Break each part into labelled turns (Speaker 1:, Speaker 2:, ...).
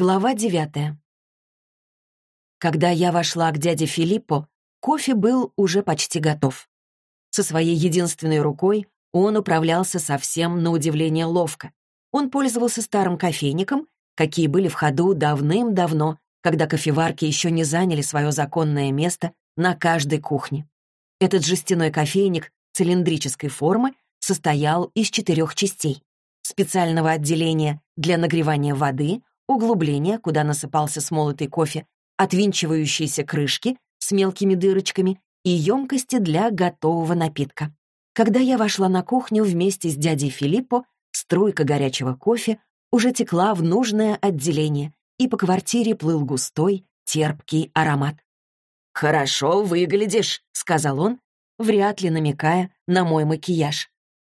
Speaker 1: Глава девятая. Когда я вошла к дяде Филиппо, кофе был уже почти готов. Со своей единственной рукой он управлялся совсем на удивление ловко. Он пользовался старым кофейником, какие были в ходу давным-давно, когда кофеварки еще не заняли свое законное место на каждой кухне. Этот жестяной кофейник цилиндрической формы состоял из четырех частей. Специального отделения для нагревания воды, углубления, куда насыпался смолотый кофе, отвинчивающиеся крышки с мелкими дырочками и емкости для готового напитка. Когда я вошла на кухню вместе с дядей Филиппо, струйка горячего кофе уже текла в нужное отделение, и по квартире плыл густой, терпкий аромат. «Хорошо выглядишь», — сказал он, вряд ли намекая на мой макияж.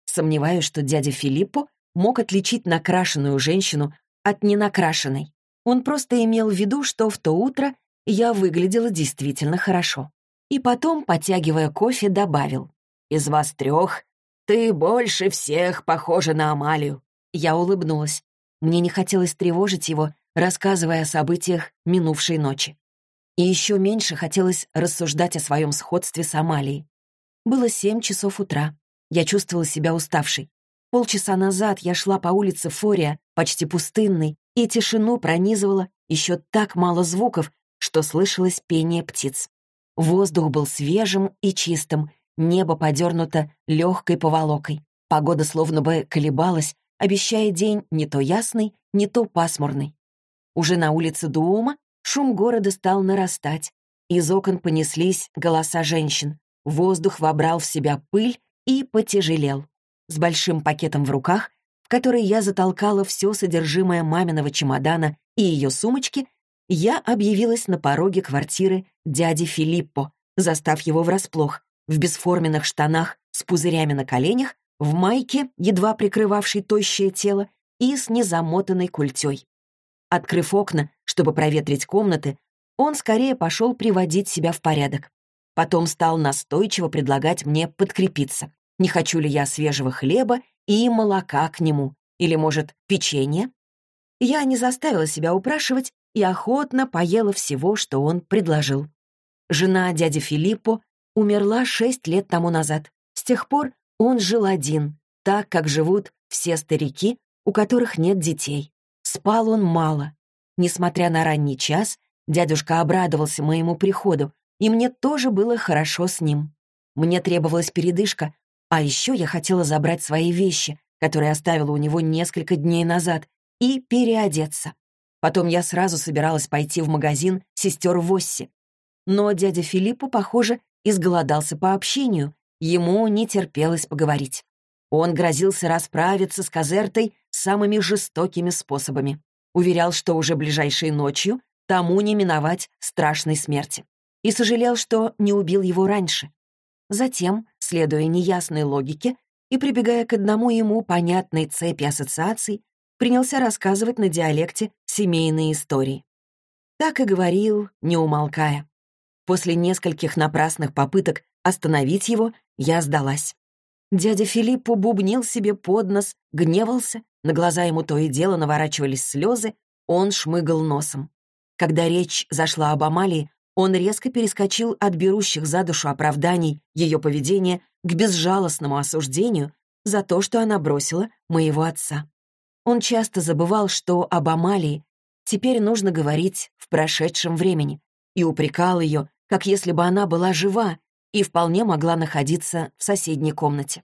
Speaker 1: Сомневаюсь, что дядя Филиппо мог отличить накрашенную женщину от ненакрашенной. Он просто имел в виду, что в то утро я выглядела действительно хорошо. И потом, потягивая кофе, добавил. «Из вас трех ты больше всех похожа на Амалию». Я улыбнулась. Мне не хотелось тревожить его, рассказывая о событиях минувшей ночи. И еще меньше хотелось рассуждать о своем сходстве с Амалией. Было семь часов утра. Я чувствовала себя уставшей. Полчаса назад я шла по улице Фория, почти пустынной, и тишину пронизывала еще так мало звуков, что слышалось пение птиц. Воздух был свежим и чистым, небо подернуто легкой поволокой. Погода словно бы колебалась, обещая день не то ясный, не то пасмурный. Уже на улице Дуума шум города стал нарастать. Из окон понеслись голоса женщин. Воздух вобрал в себя пыль и потяжелел с большим пакетом в руках, в который я затолкала все содержимое маминого чемодана и ее сумочки, я объявилась на пороге квартиры дяди Филиппо, застав его врасплох, в бесформенных штанах с пузырями на коленях, в майке, едва прикрывавшей тощее тело, и с незамотанной культей. Открыв окна, чтобы проветрить комнаты, он скорее пошел приводить себя в порядок. Потом стал настойчиво предлагать мне подкрепиться не хочу ли я свежего хлеба и молока к нему, или, может, печенье. Я не заставила себя упрашивать и охотно поела всего, что он предложил. Жена дяди Филиппо умерла шесть лет тому назад. С тех пор он жил один, так, как живут все старики, у которых нет детей. Спал он мало. Несмотря на ранний час, дядюшка обрадовался моему приходу, и мне тоже было хорошо с ним. Мне требовалась передышка, а еще я хотела забрать свои вещи, которые оставила у него несколько дней назад, и переодеться. Потом я сразу собиралась пойти в магазин сестер Восси. Но дядя Филиппу, похоже, изголодался по общению, ему не терпелось поговорить. Он грозился расправиться с Казертой самыми жестокими способами. Уверял, что уже ближайшей ночью тому не миновать страшной смерти. И сожалел, что не убил его раньше. Затем, следуя неясной логике и прибегая к одному ему понятной цепи ассоциаций, принялся рассказывать на диалекте семейные истории. Так и говорил, не умолкая. После нескольких напрасных попыток остановить его, я сдалась. Дядя Филиппу бубнил себе под нос, гневался, на глаза ему то и дело наворачивались слезы, он шмыгал носом. Когда речь зашла об Амалии, он резко перескочил от берущих за душу оправданий ее поведения к безжалостному осуждению за то, что она бросила моего отца. Он часто забывал, что об Амалии теперь нужно говорить в прошедшем времени, и упрекал ее, как если бы она была жива и вполне могла находиться в соседней комнате.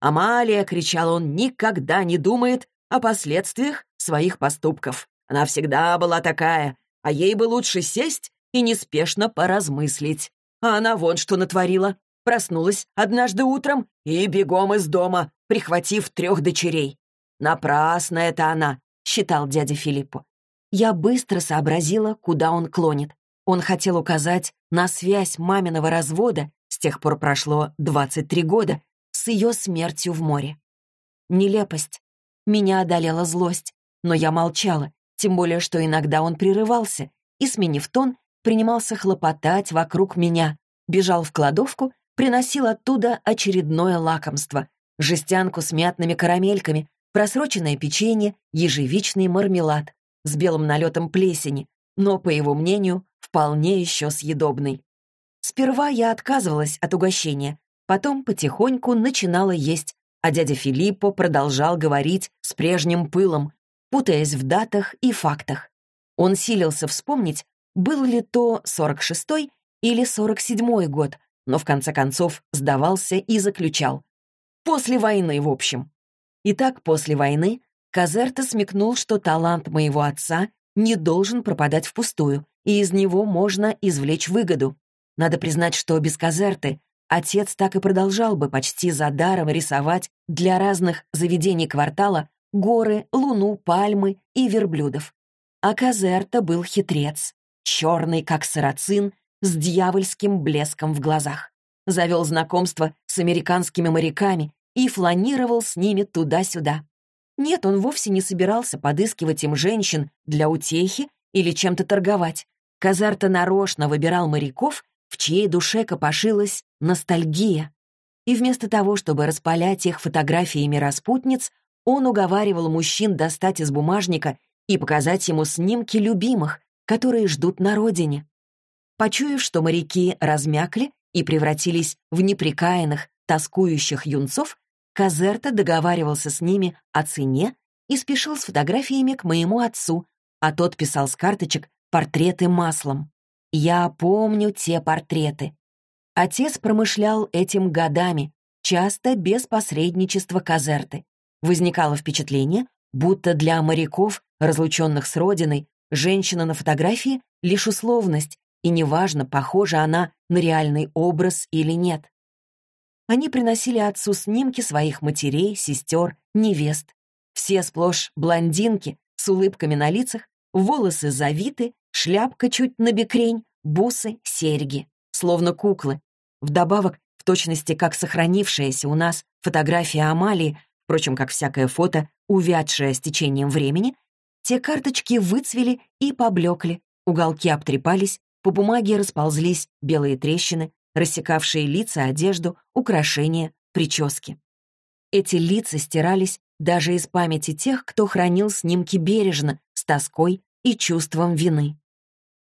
Speaker 1: «Амалия!» — кричал он, — «никогда не думает о последствиях своих поступков. Она всегда была такая, а ей бы лучше сесть и неспешно поразмыслить. А она вон что натворила. Проснулась однажды утром и бегом из дома, прихватив трех дочерей. «Напрасно это она», — считал дядя Филиппу. Я быстро сообразила, куда он клонит. Он хотел указать на связь маминого развода, с тех пор прошло 23 года, с ее смертью в море. Нелепость. Меня одолела злость, но я молчала, тем более, что иногда он прерывался и, сменив тон, принимался хлопотать вокруг меня, бежал в кладовку, приносил оттуда очередное лакомство — жестянку с мятными карамельками, просроченное печенье, ежевичный мармелад. с белым налетом плесени, но, по его мнению, вполне еще съедобный. Сперва я отказывалась от угощения, потом потихоньку начинала есть, а дядя Филиппо продолжал говорить с прежним пылом, путаясь в датах и фактах. Он силился вспомнить, был ли то 46-й или 47-й год, но в конце концов сдавался и заключал. После войны, в общем. Итак, после войны Казерта смекнул, что талант моего отца не должен пропадать впустую, и из него можно извлечь выгоду. Надо признать, что без Казерты отец так и продолжал бы почти за даром рисовать для разных заведений квартала горы, луну, пальмы и верблюдов. А Казерта был хитрец, черный, как сарацин, с дьявольским блеском в глазах. Завел знакомство с американскими моряками и фланировал с ними туда-сюда. Нет, он вовсе не собирался подыскивать им женщин для утехи или чем-то торговать. Казарта нарочно выбирал моряков, в чьей душе копошилась ностальгия. И вместо того, чтобы распалять их фотографиями распутниц, он уговаривал мужчин достать из бумажника и показать ему снимки любимых, которые ждут на родине. Почуяв, что моряки размякли и превратились в неприкаянных, тоскующих юнцов, Казерта договаривался с ними о цене и спешил с фотографиями к моему отцу, а тот писал с карточек портреты маслом. Я помню те портреты. Отец промышлял этим годами, часто без посредничества Казерты. Возникало впечатление, будто для моряков, разлученных с родиной, женщина на фотографии — лишь условность, и неважно, похожа она на реальный образ или нет. Они приносили отцу снимки своих матерей, сестер, невест. Все сплошь блондинки, с улыбками на лицах, волосы завиты, шляпка чуть набекрень, бусы, серьги, словно куклы. Вдобавок, в точности как сохранившаяся у нас фотография Амалии, впрочем, как всякое фото, увядшее с течением времени, те карточки выцвели и поблекли, уголки обтрепались, по бумаге расползлись белые трещины, рассекавшие лица, одежду, украшения, прически. Эти лица стирались даже из памяти тех, кто хранил снимки бережно, с тоской и чувством вины.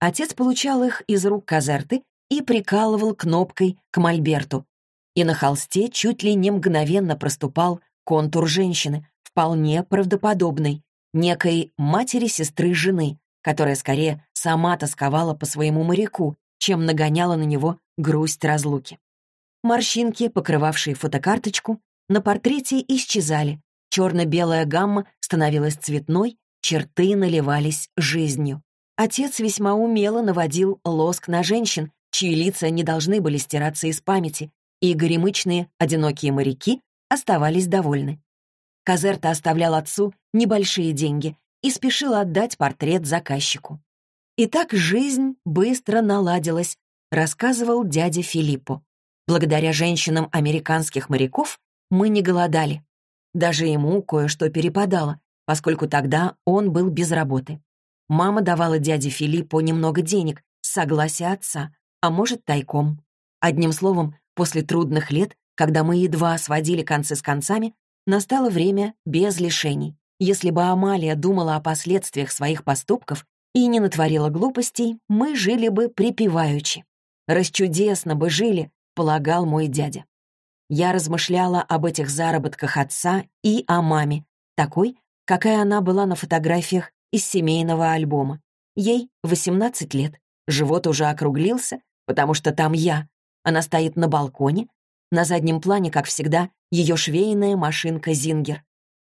Speaker 1: Отец получал их из рук Казерты и прикалывал кнопкой к мольберту. И на холсте чуть ли не мгновенно проступал контур женщины, вполне правдоподобный, некой матери сестры жены, которая скорее сама тосковала по своему моряку, чем нагоняла на него грусть разлуки. Морщинки, покрывавшие фотокарточку, на портрете исчезали, черно-белая гамма становилась цветной, черты наливались жизнью. Отец весьма умело наводил лоск на женщин, чьи лица не должны были стираться из памяти, и горемычные, одинокие моряки оставались довольны. Казерта оставлял отцу небольшие деньги и спешил отдать портрет заказчику. И так жизнь быстро наладилась, рассказывал дядя Филиппо. Благодаря женщинам американских моряков мы не голодали. Даже ему кое-что перепадало, поскольку тогда он был без работы. Мама давала дяде Филиппу немного денег, с согласия отца, а может, тайком. Одним словом, после трудных лет, когда мы едва сводили концы с концами, настало время без лишений. Если бы Амалия думала о последствиях своих поступков и не натворила глупостей, мы жили бы припеваючи. Расчудесно бы жили, полагал мой дядя. Я размышляла об этих заработках отца и о маме, такой, какая она была на фотографиях из семейного альбома. Ей 18 лет, живот уже округлился, потому что там я. Она стоит на балконе, на заднем плане, как всегда, ее швейная машинка «Зингер».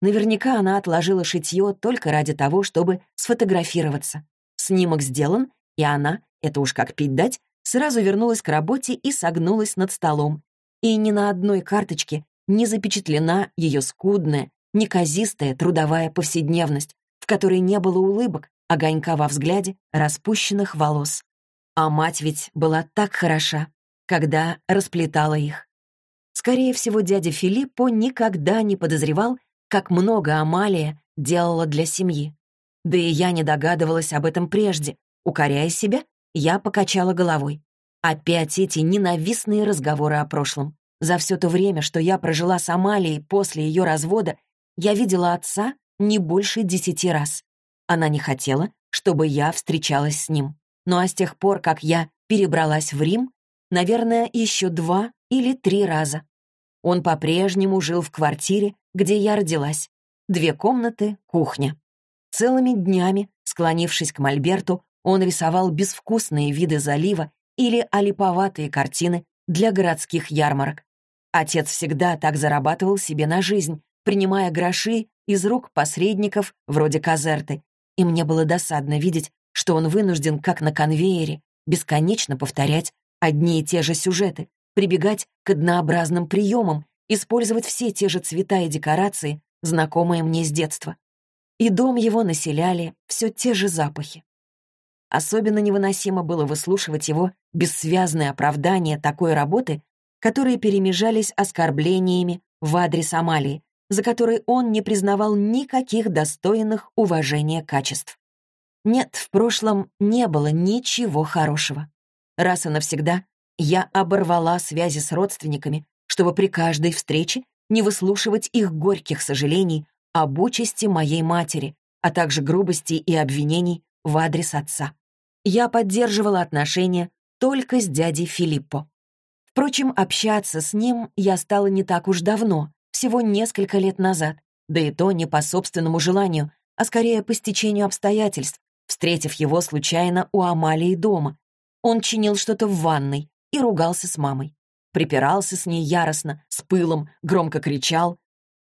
Speaker 1: Наверняка она отложила шитье только ради того, чтобы сфотографироваться. Снимок сделан, и она, это уж как пить дать, сразу вернулась к работе и согнулась над столом. И ни на одной карточке не запечатлена ее скудная, неказистая трудовая повседневность, в которой не было улыбок, огонька во взгляде, распущенных волос. А мать ведь была так хороша, когда расплетала их. Скорее всего, дядя Филиппо никогда не подозревал, как много Амалия делала для семьи. Да и я не догадывалась об этом прежде. Укоряя себя, я покачала головой. Опять эти ненавистные разговоры о прошлом. За все то время, что я прожила с Амалией после ее развода, я видела отца не больше десяти раз. Она не хотела, чтобы я встречалась с ним. Ну а с тех пор, как я перебралась в Рим, наверное, еще два или три раза. Он по-прежнему жил в квартире, где я родилась. Две комнаты, кухня. Целыми днями, склонившись к мольберту, он рисовал безвкусные виды залива или олиповатые картины для городских ярмарок. Отец всегда так зарабатывал себе на жизнь, принимая гроши из рук посредников вроде Казерты, и мне было досадно видеть, что он вынужден, как на конвейере, бесконечно повторять одни и те же сюжеты, прибегать к однообразным приемам, использовать все те же цвета и декорации, знакомые мне с детства. И дом его населяли все те же запахи. Особенно невыносимо было выслушивать его бессвязные оправдания такой работы, которые перемежались оскорблениями в адрес Амалии, за которые он не признавал никаких достойных уважения качеств. Нет, в прошлом не было ничего хорошего. Раз и навсегда я оборвала связи с родственниками, чтобы при каждой встрече не выслушивать их горьких сожалений об участи моей матери, а также грубостей и обвинений в адрес отца. Я поддерживала отношения только с дядей Филиппо. Впрочем, общаться с ним я стала не так уж давно, всего несколько лет назад, да и то не по собственному желанию, а скорее по стечению обстоятельств, встретив его случайно у Амалии дома. Он чинил что-то в ванной и ругался с мамой. Припирался с ней яростно, с пылом, громко кричал.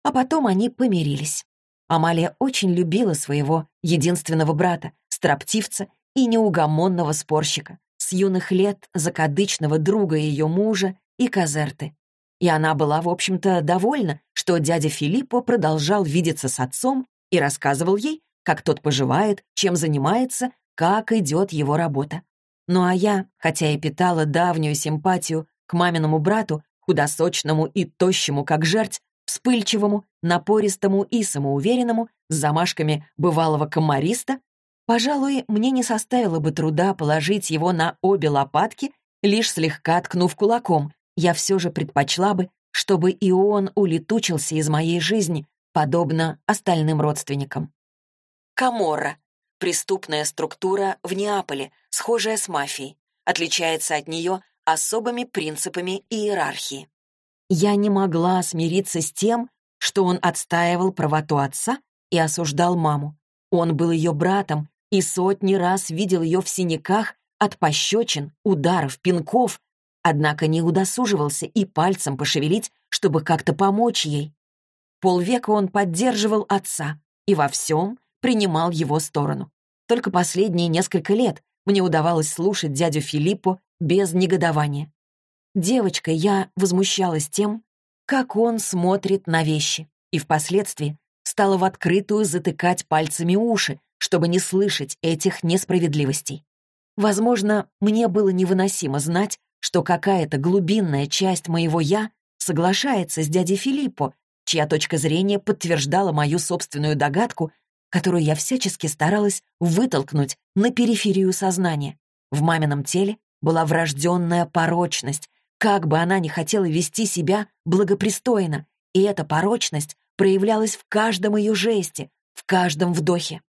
Speaker 1: А потом они помирились. Амалия очень любила своего единственного брата, строптивца и неугомонного спорщика, с юных лет закадычного друга ее мужа и Казерты. И она была, в общем-то, довольна, что дядя Филиппо продолжал видеться с отцом и рассказывал ей, как тот поживает, чем занимается, как идет его работа. Ну а я, хотя и питала давнюю симпатию к маминому брату, худосочному и тощему, как жерть, вспыльчивому, напористому и самоуверенному, с замашками бывалого комариста, пожалуй, мне не составило бы труда положить его на обе лопатки, лишь слегка ткнув кулаком, я все же предпочла бы, чтобы и он улетучился из моей жизни, подобно остальным родственникам. Каморра — преступная структура в Неаполе, схожая с мафией, отличается от нее особыми принципами иерархии. Я не могла смириться с тем, что он отстаивал правоту отца и осуждал маму. Он был ее братом и сотни раз видел ее в синяках от пощечин, ударов, пинков, однако не удосуживался и пальцем пошевелить, чтобы как-то помочь ей. Полвека он поддерживал отца и во всем принимал его сторону. Только последние несколько лет мне удавалось слушать дядю Филиппо без негодования. Девочкой я возмущалась тем, как он смотрит на вещи, и впоследствии стала в открытую затыкать пальцами уши, чтобы не слышать этих несправедливостей. Возможно, мне было невыносимо знать, что какая-то глубинная часть моего «я» соглашается с дядей Филиппо, чья точка зрения подтверждала мою собственную догадку, которую я всячески старалась вытолкнуть на периферию сознания. В мамином теле была врожденная порочность, как бы она ни хотела вести себя благопристойно, и эта порочность проявлялась в каждом ее жесте, в каждом вдохе.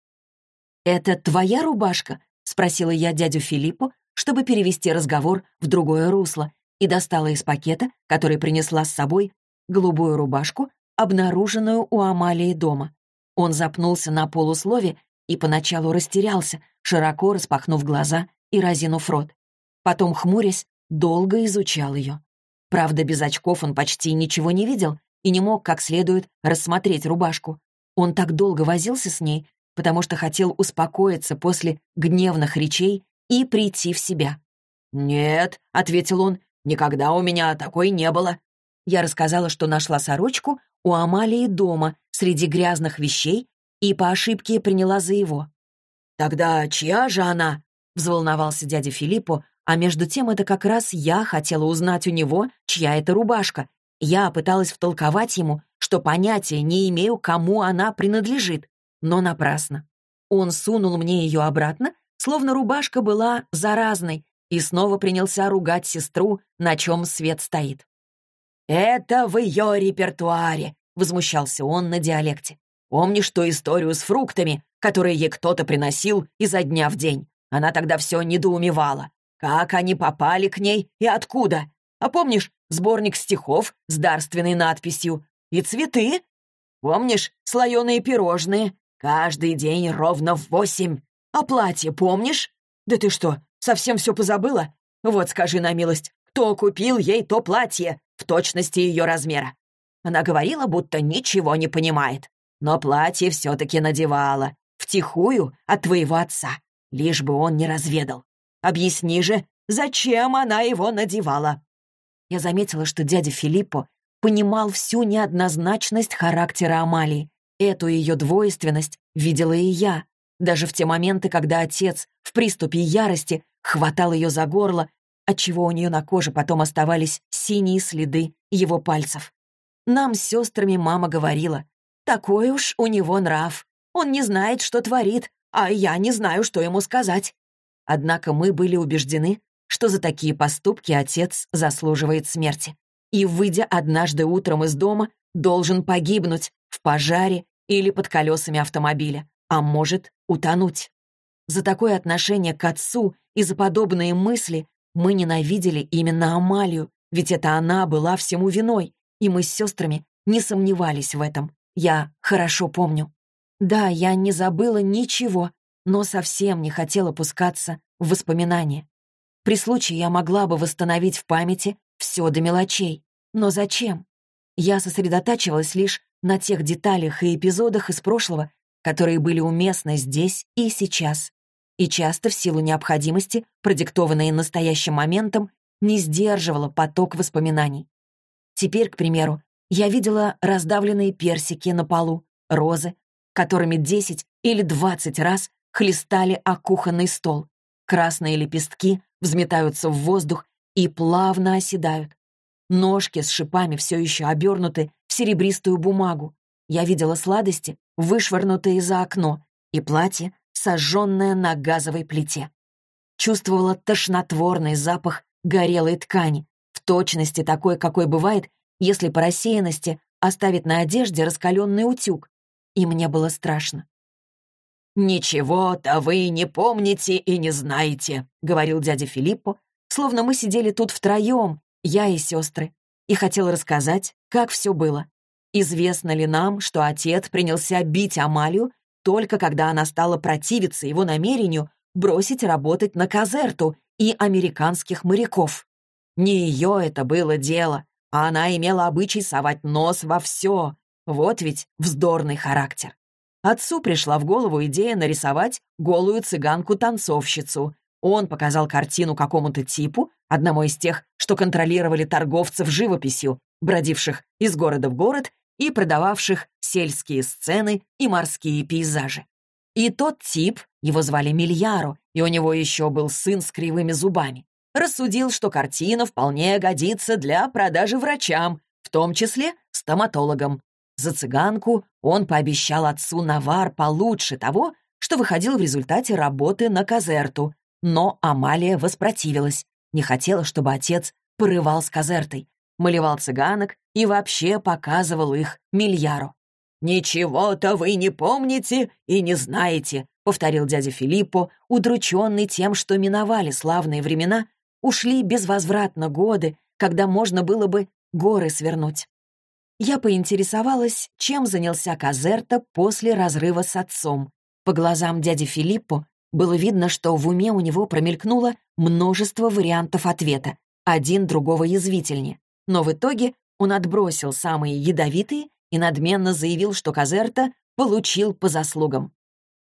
Speaker 1: «Это твоя рубашка?» — спросила я дядю Филиппу, чтобы перевести разговор в другое русло, и достала из пакета, который принесла с собой, голубую рубашку, обнаруженную у Амалии дома. Он запнулся на полуслове и поначалу растерялся, широко распахнув глаза и разинув рот. Потом, хмурясь, долго изучал ее. Правда, без очков он почти ничего не видел и не мог как следует рассмотреть рубашку. Он так долго возился с ней, потому что хотел успокоиться после гневных речей и прийти в себя. «Нет», — ответил он, — «никогда у меня такой не было». Я рассказала, что нашла сорочку у Амалии дома среди грязных вещей и по ошибке приняла за его. «Тогда чья же она?» — взволновался дядя Филиппо, а между тем это как раз я хотела узнать у него, чья это рубашка. Я пыталась втолковать ему, что понятия не имею, кому она принадлежит, но напрасно. Он сунул мне ее обратно словно рубашка была заразной, и снова принялся ругать сестру, на чем свет стоит. «Это в ее репертуаре», — возмущался он на диалекте. Помнишь ту историю с фруктами, которые ей кто-то приносил изо дня в день? Она тогда все недоумевала. Как они попали к ней и откуда? А помнишь сборник стихов с дарственной надписью? И цветы? Помнишь слоеные пирожные? Каждый день ровно в восемь. А платье помнишь? Да ты что, совсем все позабыла? Вот скажи на милость, кто купил ей то платье в точности ее размера? Она говорила, будто ничего не понимает. Но платье все-таки надевала. Втихую от твоего отца. Лишь бы он не разведал. Объясни же, зачем она его надевала?» Я заметила, что дядя Филиппо понимал всю неоднозначность характера Амалии. Эту ее двойственность видела и я. Даже в те моменты, когда отец в приступе ярости хватал ее за горло, отчего у нее на коже потом оставались синие следы его пальцев. Нам с сестрами мама говорила, «Такой уж у него нрав. Он не знает, что творит, а я не знаю, что ему сказать». Однако мы были убеждены, что за такие поступки отец заслуживает смерти. И, выйдя однажды утром из дома, должен погибнуть в пожаре или под колесами автомобиля, а может утонуть. За такое отношение к отцу и за подобные мысли мы ненавидели именно Амалию, ведь это она была всему виной, и мы с сестрами не сомневались в этом. Я хорошо помню. Да, я не забыла ничего, но совсем не хотела пускаться в воспоминания. При случае я могла бы восстановить в памяти все до мелочей. Но зачем? Я сосредотачивалась лишь на тех деталях и эпизодах из прошлого, которые были уместны здесь и сейчас. И часто в силу необходимости, продиктованной настоящим моментом, не сдерживала поток воспоминаний. Теперь, к примеру, я видела раздавленные персики на полу, розы, которыми десять или двадцать раз хлестали о кухонный стол. Красные лепестки взметаются в воздух и плавно оседают. Ножки с шипами все еще обернуты в серебристую бумагу. Я видела сладости, вышвырнутые за окно, и платье, сожженное на газовой плите. Чувствовала тошнотворный запах горелой ткани, в точности такой, какой бывает, если по рассеянности оставить на одежде раскаленный утюг. И мне было страшно. «Ничего-то вы не помните и не знаете», — говорил дядя Филиппо, словно мы сидели тут втроем, я и сестры, и хотел рассказать, как все было. Известно ли нам, что отец принялся бить Амалию только когда она стала противиться его намерению бросить работать на Казерту и американских моряков? Не ее это было дело, а она имела обычай совать нос во все. Вот ведь вздорный характер. Отцу пришла в голову идея нарисовать голую цыганку-танцовщицу. Он показал картину какому-то типу, одному из тех, что контролировали торговцев живописью, бродивших из города в город и продававших сельские сцены и морские пейзажи. И тот тип, его звали Мильяро, и у него еще был сын с кривыми зубами, рассудил, что картина вполне годится для продажи врачам, в том числе стоматологам. За цыганку он пообещал отцу навар получше того, что выходил в результате работы на Казерту. Но Амалия воспротивилась, не хотела, чтобы отец порывал с Казертой, малевал цыганок и вообще показывал их Мильяру. «Ничего-то вы не помните и не знаете», — повторил дядя Филиппо, удрученный тем, что миновали славные времена, ушли безвозвратно годы, когда можно было бы горы свернуть. Я поинтересовалась, чем занялся Казерта после разрыва с отцом. По глазам дяди Филиппо было видно, что в уме у него промелькнуло множество вариантов ответа, один другого язвительнее. Но в итоге он отбросил самые ядовитые и надменно заявил, что Казерта получил по заслугам.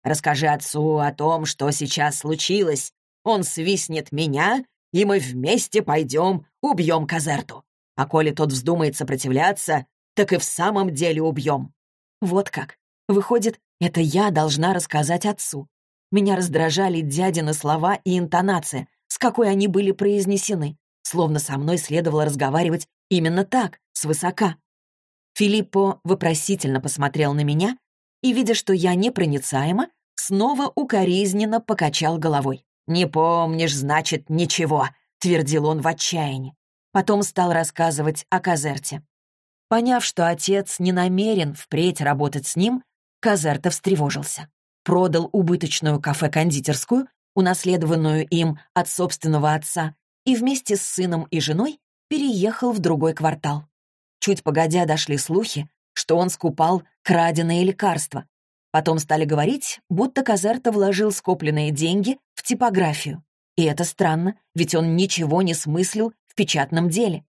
Speaker 1: «Расскажи отцу о том, что сейчас случилось. Он свистнет меня, и мы вместе пойдем убьем Казерту. А коли тот вздумает сопротивляться, так и в самом деле убьем». Вот как. Выходит, это я должна рассказать отцу. Меня раздражали дядины слова и интонация, с какой они были произнесены, словно со мной следовало разговаривать именно так, свысока. Филиппо вопросительно посмотрел на меня и, видя, что я непроницаема, снова укоризненно покачал головой. «Не помнишь, значит, ничего», — твердил он в отчаянии. Потом стал рассказывать о Казерте. Поняв, что отец не намерен впредь работать с ним, Казерта встревожился. Продал убыточную кафе-кондитерскую, унаследованную им от собственного отца, и вместе с сыном и женой переехал в другой квартал. Чуть погодя дошли слухи, что он скупал краденые лекарства. Потом стали говорить, будто Казерта вложил скопленные деньги в типографию. И это странно, ведь он ничего не смыслил в печатном деле.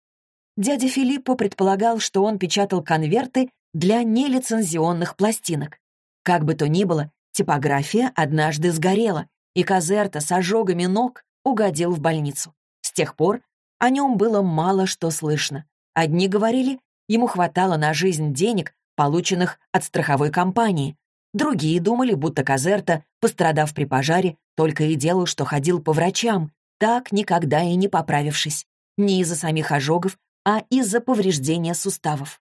Speaker 1: Дядя Филиппо предполагал, что он печатал конверты для нелицензионных пластинок. Как бы то ни было, типография однажды сгорела, и Казерта с ожогами ног угодил в больницу. С тех пор о нем было мало что слышно. Одни говорили, ему хватало на жизнь денег, полученных от страховой компании. Другие думали, будто Казерта, пострадав при пожаре, только и делал, что ходил по врачам, так никогда и не поправившись. Не из-за самих ожогов, а из-за повреждения суставов.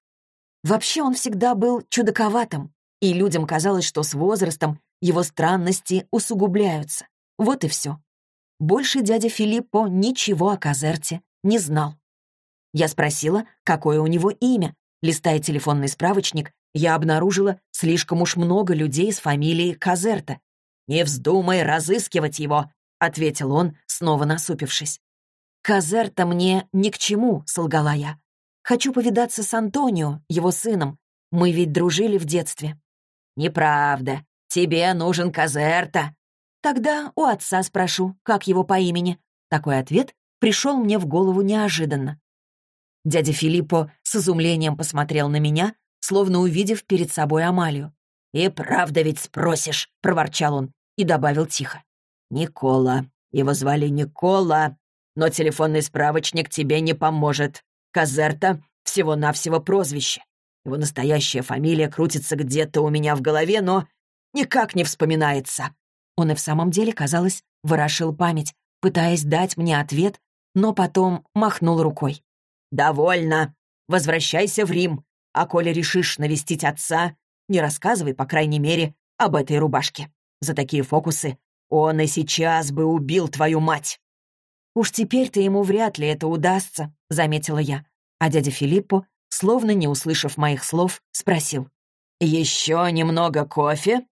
Speaker 1: Вообще он всегда был чудаковатым, и людям казалось, что с возрастом его странности усугубляются. Вот и все. Больше дядя Филиппо ничего о Казерте не знал. Я спросила, какое у него имя. Листая телефонный справочник, я обнаружила слишком уж много людей с фамилией Казерта. «Не вздумай разыскивать его», — ответил он, снова насупившись. «Казерта мне ни к чему», — солгала я. Хочу повидаться с Антонио, его сыном. Мы ведь дружили в детстве». «Неправда. Тебе нужен Казерта». «Тогда у отца спрошу, как его по имени». Такой ответ пришел мне в голову неожиданно. Дядя Филиппо с изумлением посмотрел на меня, словно увидев перед собой Амалию. «И правда ведь спросишь», — проворчал он и добавил тихо. «Никола. Его звали Никола, но телефонный справочник тебе не поможет. Казерта — всего-навсего прозвище. Его настоящая фамилия крутится где-то у меня в голове, но никак не вспоминается. Он и в самом деле, казалось, ворошил память, пытаясь дать мне ответ, но потом махнул рукой. «Довольно. Возвращайся в Рим. А коли решишь навестить отца, не рассказывай, по крайней мере, об этой рубашке. За такие фокусы он и сейчас бы убил твою мать». «Уж теперь-то ему вряд ли это удастся», — заметила я. А дядя Филиппо, словно не услышав моих слов, спросил. «Еще немного кофе?»